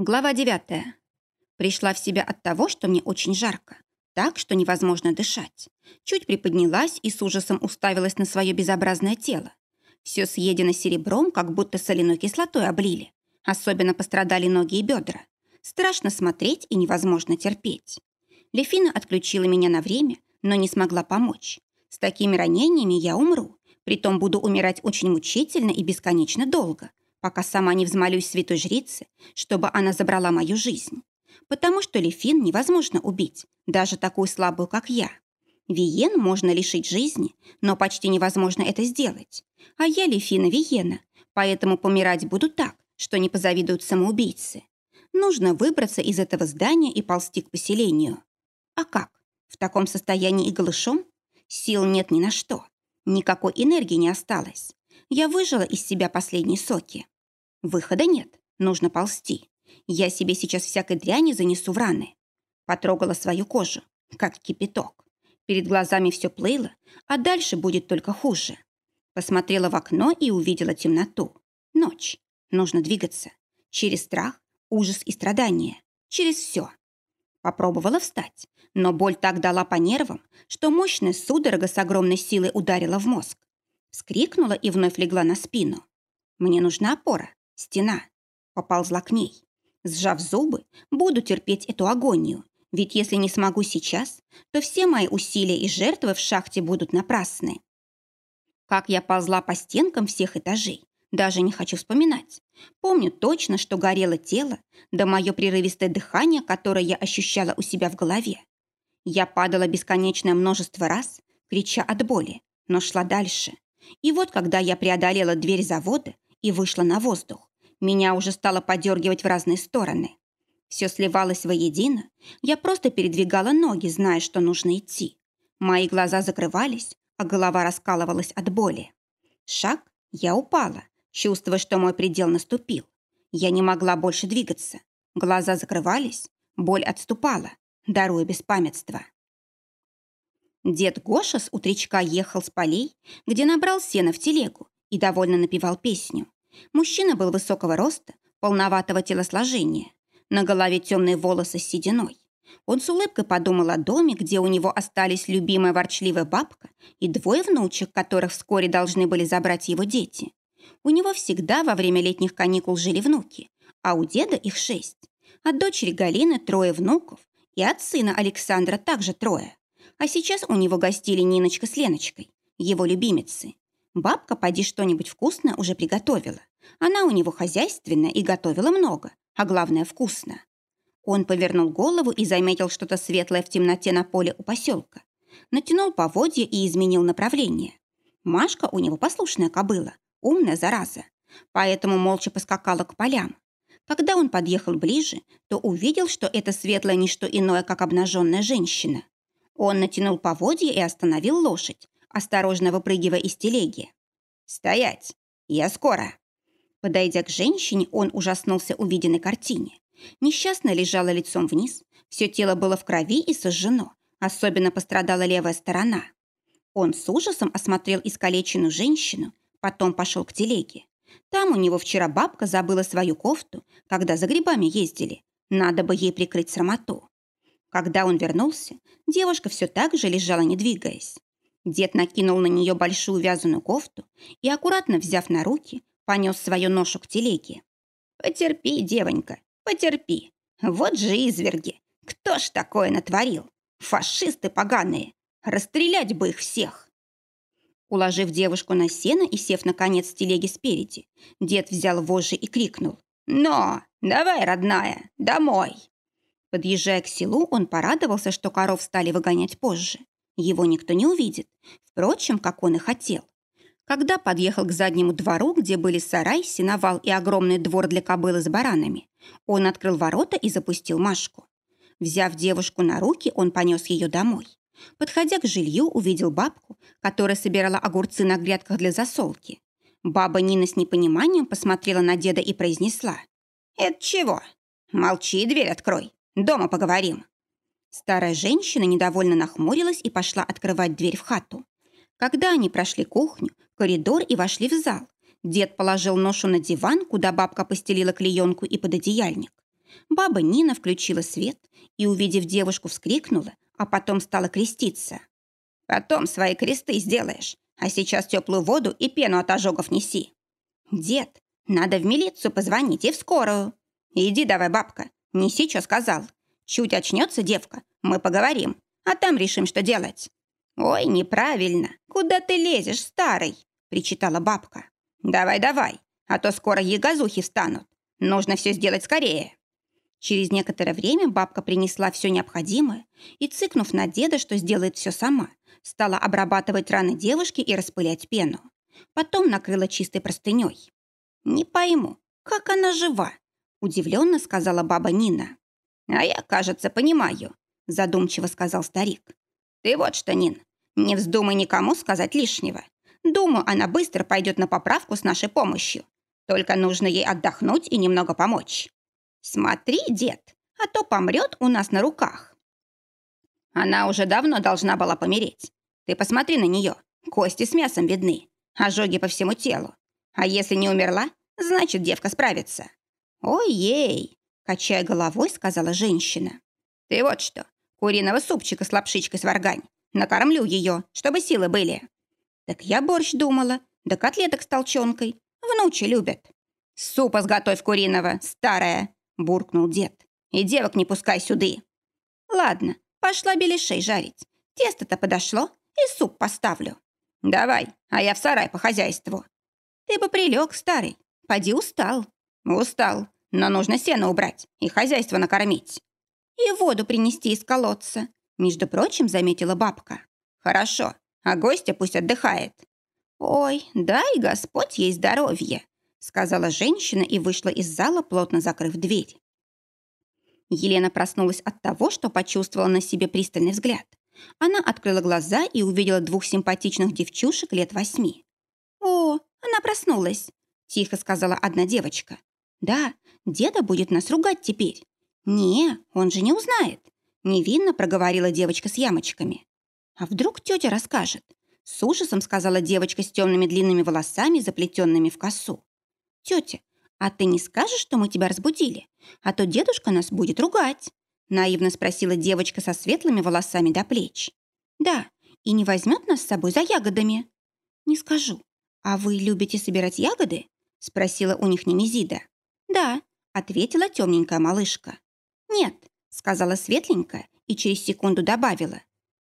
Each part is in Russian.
Глава 9. Пришла в себя от того, что мне очень жарко, так, что невозможно дышать. Чуть приподнялась и с ужасом уставилась на свое безобразное тело. Все съедено серебром, как будто соляной кислотой облили. Особенно пострадали ноги и бедра. Страшно смотреть и невозможно терпеть. Лефина отключила меня на время, но не смогла помочь. С такими ранениями я умру. Притом буду умирать очень мучительно и бесконечно долго, пока сама не взмолюсь святой жрице, чтобы она забрала мою жизнь. Потому что Лефин невозможно убить, даже такую слабую, как я. Виен можно лишить жизни, но почти невозможно это сделать. А я Лефина Виена, поэтому помирать буду так, что не позавидуют самоубийцы. Нужно выбраться из этого здания и ползти к поселению. А как? В таком состоянии и голышом? Сил нет ни на что. Никакой энергии не осталось. Я выжила из себя последние соки. Выхода нет, нужно ползти. Я себе сейчас всякой дряни занесу в раны. Потрогала свою кожу, как кипяток. Перед глазами все плыло, а дальше будет только хуже. Посмотрела в окно и увидела темноту. Ночь. Нужно двигаться. Через страх, ужас и страдания. Через все. Попробовала встать, но боль так дала по нервам, что мощная судорога с огромной силой ударила в мозг. Вскрикнула и вновь легла на спину. Мне нужна опора, стена. Поползла к ней. Сжав зубы, буду терпеть эту агонию, ведь если не смогу сейчас, то все мои усилия и жертвы в шахте будут напрасны. Как я ползла по стенкам всех этажей, даже не хочу вспоминать. Помню точно, что горело тело, да мое прерывистое дыхание, которое я ощущала у себя в голове. Я падала бесконечное множество раз, крича от боли, но шла дальше. И вот когда я преодолела дверь завода и вышла на воздух, меня уже стало подергивать в разные стороны. Все сливалось воедино, я просто передвигала ноги, зная, что нужно идти. Мои глаза закрывались, а голова раскалывалась от боли. Шаг, я упала, чувствуя, что мой предел наступил. Я не могла больше двигаться. Глаза закрывались, боль отступала, даруя беспамятство. Дед Гоша с утречка ехал с полей, где набрал сено в телегу и довольно напевал песню. Мужчина был высокого роста, полноватого телосложения. На голове темные волосы с сединой. Он с улыбкой подумал о доме, где у него остались любимая ворчливая бабка и двое внучек, которых вскоре должны были забрать его дети. У него всегда во время летних каникул жили внуки, а у деда их шесть. От дочери Галины трое внуков, и от сына Александра также трое. А сейчас у него гостили Ниночка с Леночкой, его любимицы. Бабка, поди что-нибудь вкусное уже приготовила. Она у него хозяйственная и готовила много, а главное вкусно. Он повернул голову и заметил что-то светлое в темноте на поле у поселка. Натянул поводья и изменил направление. Машка у него послушная кобыла, умная зараза. Поэтому молча поскакала к полям. Когда он подъехал ближе, то увидел, что это светлое не что иное, как обнаженная женщина. Он натянул поводья и остановил лошадь, осторожно выпрыгивая из телеги. «Стоять! Я скоро!» Подойдя к женщине, он ужаснулся увиденной картине. Несчастная лежала лицом вниз, все тело было в крови и сожжено, особенно пострадала левая сторона. Он с ужасом осмотрел искалеченную женщину, потом пошел к телеге. Там у него вчера бабка забыла свою кофту, когда за грибами ездили. Надо бы ей прикрыть срамоту. Когда он вернулся, девушка все так же лежала, не двигаясь. Дед накинул на нее большую вязаную кофту и, аккуратно взяв на руки, понес свою ношу к телеге. «Потерпи, девонька, потерпи. Вот же изверги. Кто ж такое натворил? Фашисты поганые. Расстрелять бы их всех!» Уложив девушку на сено и сев, наконец, с телеги спереди, дед взял вожжи и крикнул. «Но! Давай, родная, домой!» Подъезжая к селу, он порадовался, что коров стали выгонять позже. Его никто не увидит. Впрочем, как он и хотел. Когда подъехал к заднему двору, где были сарай, сеновал и огромный двор для кобылы с баранами, он открыл ворота и запустил Машку. Взяв девушку на руки, он понес ее домой. Подходя к жилью, увидел бабку, которая собирала огурцы на грядках для засолки. Баба Нина с непониманием посмотрела на деда и произнесла. «Это чего? Молчи, дверь открой. Дома поговорим». Старая женщина недовольно нахмурилась и пошла открывать дверь в хату. Когда они прошли кухню, коридор и вошли в зал, дед положил ношу на диван, куда бабка постелила клеенку и пододеяльник. Баба Нина включила свет и, увидев девушку, вскрикнула, а потом стала креститься. «Потом свои кресты сделаешь, а сейчас теплую воду и пену от ожогов неси». «Дед, надо в милицию позвонить и в скорую». «Иди давай, бабка, неси, что сказал. Чуть очнется девка, мы поговорим, а там решим, что делать». «Ой, неправильно. Куда ты лезешь, старый?» – причитала бабка. «Давай, давай, а то скоро ягозухи встанут. Нужно все сделать скорее». Через некоторое время бабка принесла все необходимое и, цыкнув на деда, что сделает все сама, стала обрабатывать раны девушки и распылять пену. Потом накрыла чистой простыней. «Не пойму, как она жива?» – удивленно сказала баба Нина. «А я, кажется, понимаю», – задумчиво сказал старик. «Ты вот что, Нин, не вздумай никому сказать лишнего. Думаю, она быстро пойдет на поправку с нашей помощью. Только нужно ей отдохнуть и немного помочь. Смотри, дед, а то помрет у нас на руках. Она уже давно должна была помереть. Ты посмотри на нее. Кости с мясом видны. Ожоги по всему телу. А если не умерла, значит, девка справится. Ой-ей, качая головой, сказала женщина. Ты вот что, куриного супчика с лапшичкой сваргань. Накормлю ее, чтобы силы были. Так я борщ думала, да котлеток с толченкой. Внучи любят. Супа сготовь куриного, старая, буркнул дед. И девок не пускай сюды. Ладно, пошла беляшей жарить. Тесто-то подошло, и суп поставлю. Давай, а я в сарай по хозяйству. Ты бы прилег, старый. Поди устал. Устал, но нужно сено убрать и хозяйство накормить. И воду принести из колодца, между прочим, заметила бабка. Хорошо, а гостя пусть отдыхает. Ой, дай Господь ей здоровье, сказала женщина и вышла из зала, плотно закрыв дверь. Елена проснулась от того, что почувствовала на себе пристальный взгляд. Она открыла глаза и увидела двух симпатичных девчушек лет восьми. «О, она проснулась», – тихо сказала одна девочка. «Да, деда будет нас ругать теперь». «Не, он же не узнает», – невинно проговорила девочка с ямочками. «А вдруг тетя расскажет?» С ужасом сказала девочка с темными длинными волосами, заплетенными в косу. «Тетя, а ты не скажешь, что мы тебя разбудили? А то дедушка нас будет ругать». Наивно спросила девочка со светлыми волосами до плеч. «Да, и не возьмет нас с собой за ягодами?» «Не скажу. А вы любите собирать ягоды?» Спросила у них Немезида. «Да», ответила темненькая малышка. «Нет», сказала светленькая и через секунду добавила.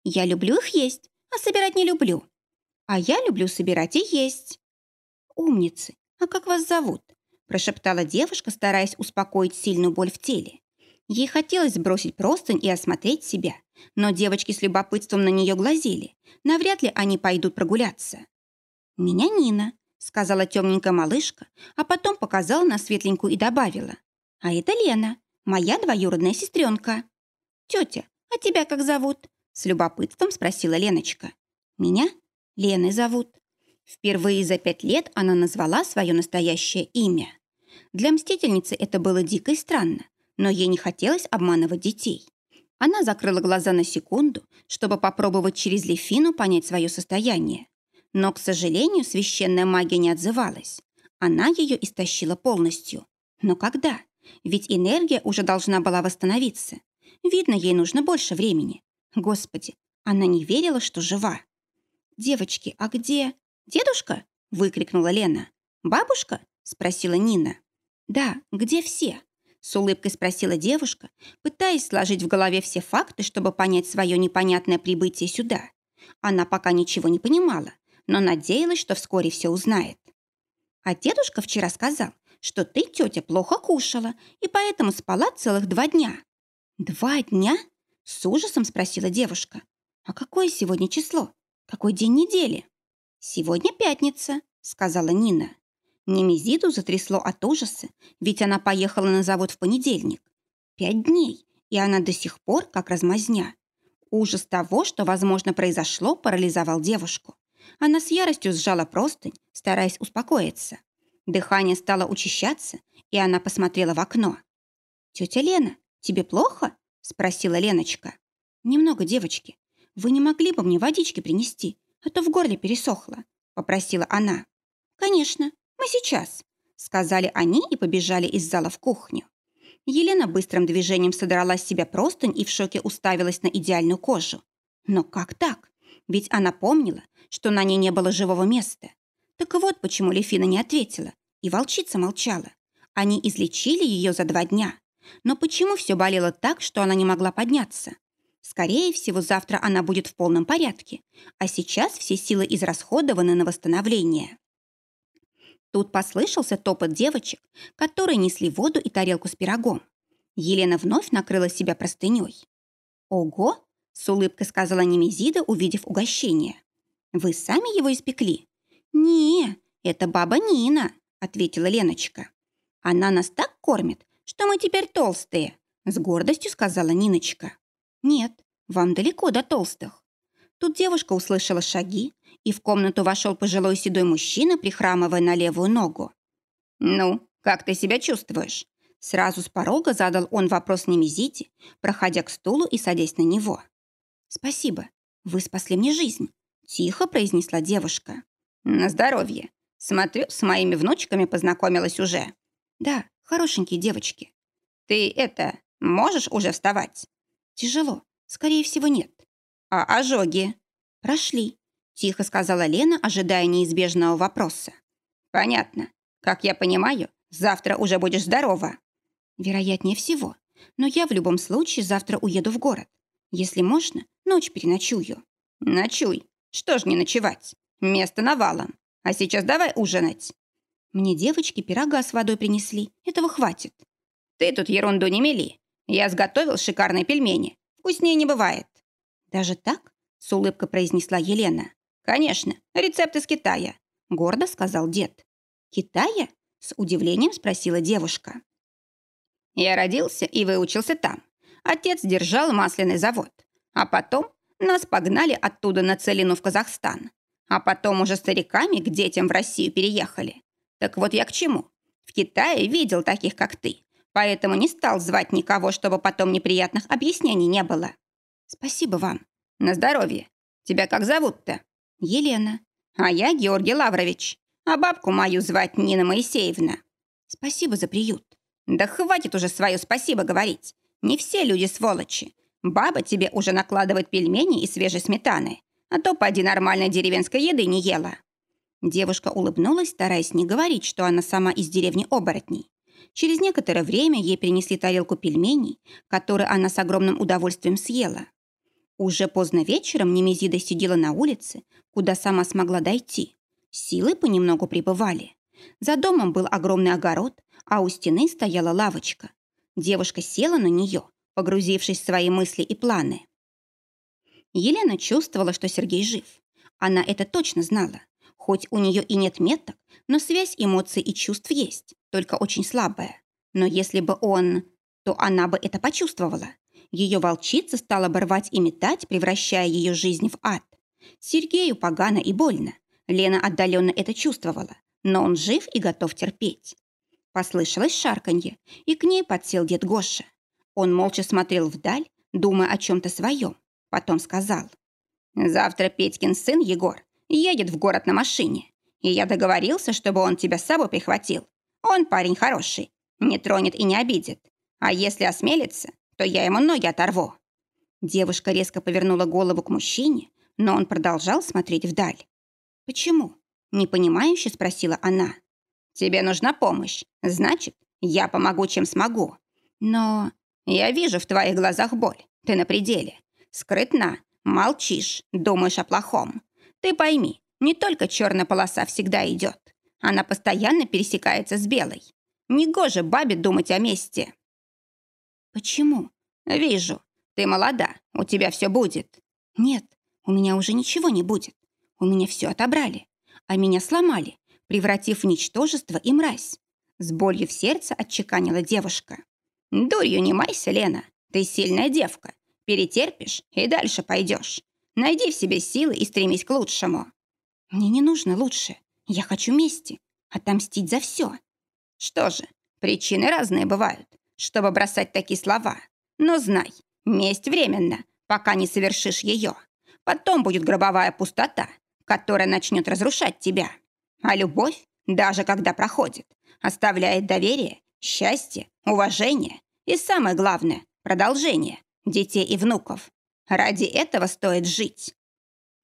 «Я люблю их есть, а собирать не люблю. А я люблю собирать и есть». «Умницы, а как вас зовут?» прошептала девушка, стараясь успокоить сильную боль в теле. Ей хотелось сбросить простынь и осмотреть себя, но девочки с любопытством на нее глазели. Навряд ли они пойдут прогуляться. «Меня Нина», — сказала темненькая малышка, а потом показала на светленькую и добавила. «А это Лена, моя двоюродная сестренка». «Тетя, а тебя как зовут?» — с любопытством спросила Леночка. «Меня Леной зовут». Впервые за пять лет она назвала свое настоящее имя. Для мстительницы это было дико и странно но ей не хотелось обманывать детей. Она закрыла глаза на секунду, чтобы попробовать через Лефину понять свое состояние. Но, к сожалению, священная магия не отзывалась. Она ее истощила полностью. Но когда? Ведь энергия уже должна была восстановиться. Видно, ей нужно больше времени. Господи, она не верила, что жива. «Девочки, а где...» «Дедушка?» — выкрикнула Лена. «Бабушка?» — спросила Нина. «Да, где все?» С улыбкой спросила девушка, пытаясь сложить в голове все факты, чтобы понять свое непонятное прибытие сюда. Она пока ничего не понимала, но надеялась, что вскоре все узнает. А дедушка вчера сказал, что ты, тетя, плохо кушала и поэтому спала целых два дня. «Два дня?» – с ужасом спросила девушка. «А какое сегодня число? Какой день недели?» «Сегодня пятница», – сказала Нина. Немезиду затрясло от ужаса, ведь она поехала на завод в понедельник. Пять дней, и она до сих пор как размазня. Ужас того, что, возможно, произошло, парализовал девушку. Она с яростью сжала простынь, стараясь успокоиться. Дыхание стало учащаться, и она посмотрела в окно. «Тетя Лена, тебе плохо?» – спросила Леночка. «Немного, девочки. Вы не могли бы мне водички принести, а то в горле пересохло», – попросила она. «Конечно», «Мы сейчас», — сказали они и побежали из зала в кухню. Елена быстрым движением содрала с себя простынь и в шоке уставилась на идеальную кожу. Но как так? Ведь она помнила, что на ней не было живого места. Так вот почему Лефина не ответила, и волчица молчала. Они излечили ее за два дня. Но почему все болело так, что она не могла подняться? Скорее всего, завтра она будет в полном порядке, а сейчас все силы израсходованы на восстановление. Тут послышался топот девочек, которые несли воду и тарелку с пирогом. Елена вновь накрыла себя простыней. «Ого!» — с улыбкой сказала Немезида, увидев угощение. «Вы сами его испекли?» «Не, это баба Нина», — ответила Леночка. «Она нас так кормит, что мы теперь толстые», — с гордостью сказала Ниночка. «Нет, вам далеко до толстых». Тут девушка услышала шаги, и в комнату вошел пожилой седой мужчина, прихрамывая на левую ногу. «Ну, как ты себя чувствуешь?» Сразу с порога задал он вопрос Немезите, проходя к стулу и садясь на него. «Спасибо, вы спасли мне жизнь», — тихо произнесла девушка. «На здоровье. Смотрю, с моими внучками познакомилась уже». «Да, хорошенькие девочки». «Ты это, можешь уже вставать?» «Тяжело. Скорее всего, нет». «А ожоги?» «Прошли. Тихо сказала Лена, ожидая неизбежного вопроса. «Понятно. Как я понимаю, завтра уже будешь здорова». «Вероятнее всего. Но я в любом случае завтра уеду в город. Если можно, ночь переночую». «Ночуй. Что ж не ночевать? Место навалом. А сейчас давай ужинать». «Мне девочки пирога с водой принесли. Этого хватит». «Ты тут ерунду не мели. Я сготовил шикарные пельмени. Вкуснее не бывает». «Даже так?» — с улыбкой произнесла Елена. «Конечно, рецепт из Китая», — гордо сказал дед. «Китая?» — с удивлением спросила девушка. «Я родился и выучился там. Отец держал масляный завод. А потом нас погнали оттуда на целину в Казахстан. А потом уже стариками к детям в Россию переехали. Так вот я к чему. В Китае видел таких, как ты, поэтому не стал звать никого, чтобы потом неприятных объяснений не было. Спасибо вам. На здоровье. Тебя как зовут-то? Елена. А я Георгий Лаврович. А бабку мою звать Нина Моисеевна. Спасибо за приют. Да хватит уже свое спасибо говорить. Не все люди сволочи. Баба тебе уже накладывает пельмени и свежей сметаны, а то поди нормальной деревенской еды не ела. Девушка улыбнулась, стараясь не говорить, что она сама из деревни оборотней. Через некоторое время ей принесли тарелку пельменей, которые она с огромным удовольствием съела. Уже поздно вечером Немезида сидела на улице, куда сама смогла дойти. Силы понемногу прибывали. За домом был огромный огород, а у стены стояла лавочка. Девушка села на нее, погрузившись в свои мысли и планы. Елена чувствовала, что Сергей жив. Она это точно знала. Хоть у нее и нет меток, но связь эмоций и чувств есть, только очень слабая. Но если бы он... то она бы это почувствовала. Ее волчица стала бы рвать и метать, превращая ее жизнь в ад. Сергею погано и больно. Лена отдаленно это чувствовала, но он жив и готов терпеть. Послышалось шарканье, и к ней подсел дед Гоша. Он молча смотрел вдаль, думая о чем-то своем. Потом сказал. «Завтра Петькин сын Егор едет в город на машине, и я договорился, чтобы он тебя с собой прихватил. Он парень хороший, не тронет и не обидит. А если осмелится, то я ему ноги оторву». Девушка резко повернула голову к мужчине, но он продолжал смотреть вдаль. «Почему?» – непонимающе спросила она. «Тебе нужна помощь. Значит, я помогу, чем смогу. Но я вижу в твоих глазах боль. Ты на пределе. Скрытна, молчишь, думаешь о плохом. Ты пойми, не только черная полоса всегда идет. Она постоянно пересекается с белой. Негоже бабе думать о месте. «Почему?» «Вижу. Ты молода, у тебя все будет». «Нет, у меня уже ничего не будет. У меня все отобрали, а меня сломали, превратив в ничтожество и мразь». С болью в сердце отчеканила девушка. «Дурью не майся, Лена. Ты сильная девка. Перетерпишь и дальше пойдешь. Найди в себе силы и стремись к лучшему». «Мне не нужно лучше. Я хочу мести. Отомстить за все». «Что же, причины разные бывают чтобы бросать такие слова. Но знай, месть временна, пока не совершишь ее. Потом будет гробовая пустота, которая начнет разрушать тебя. А любовь, даже когда проходит, оставляет доверие, счастье, уважение И самое главное – продолжение, детей и внуков. Ради этого стоит жить.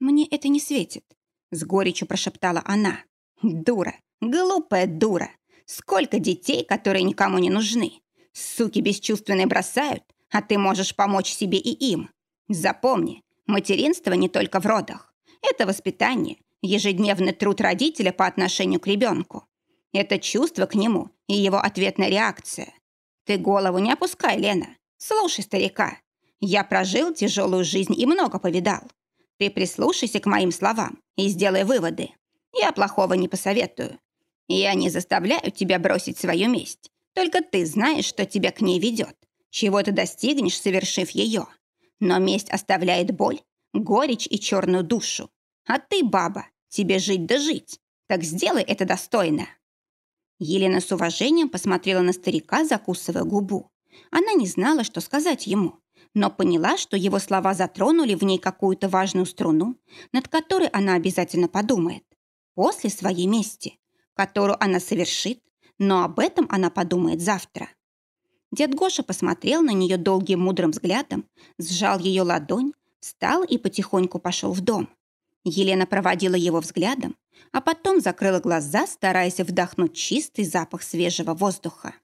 Мне это не светит, с горечью прошептала она. Дура, глупая дура. Сколько детей, которые никому не нужны. Суки бесчувственные бросают, а ты можешь помочь себе и им. Запомни, материнство не только в родах. Это воспитание, ежедневный труд родителя по отношению к ребенку. Это чувство к нему и его ответная реакция. Ты голову не опускай, Лена. Слушай, старика. Я прожил тяжелую жизнь и много повидал. Ты прислушайся к моим словам и сделай выводы. Я плохого не посоветую. Я не заставляю тебя бросить свою месть. Только ты знаешь, что тебя к ней ведет. Чего ты достигнешь, совершив ее. Но месть оставляет боль, горечь и черную душу. А ты, баба, тебе жить да жить. Так сделай это достойно. Елена с уважением посмотрела на старика, закусывая губу. Она не знала, что сказать ему, но поняла, что его слова затронули в ней какую-то важную струну, над которой она обязательно подумает. После своей мести, которую она совершит, но об этом она подумает завтра. Дед Гоша посмотрел на нее долгим мудрым взглядом, сжал ее ладонь, встал и потихоньку пошел в дом. Елена проводила его взглядом, а потом закрыла глаза, стараясь вдохнуть чистый запах свежего воздуха.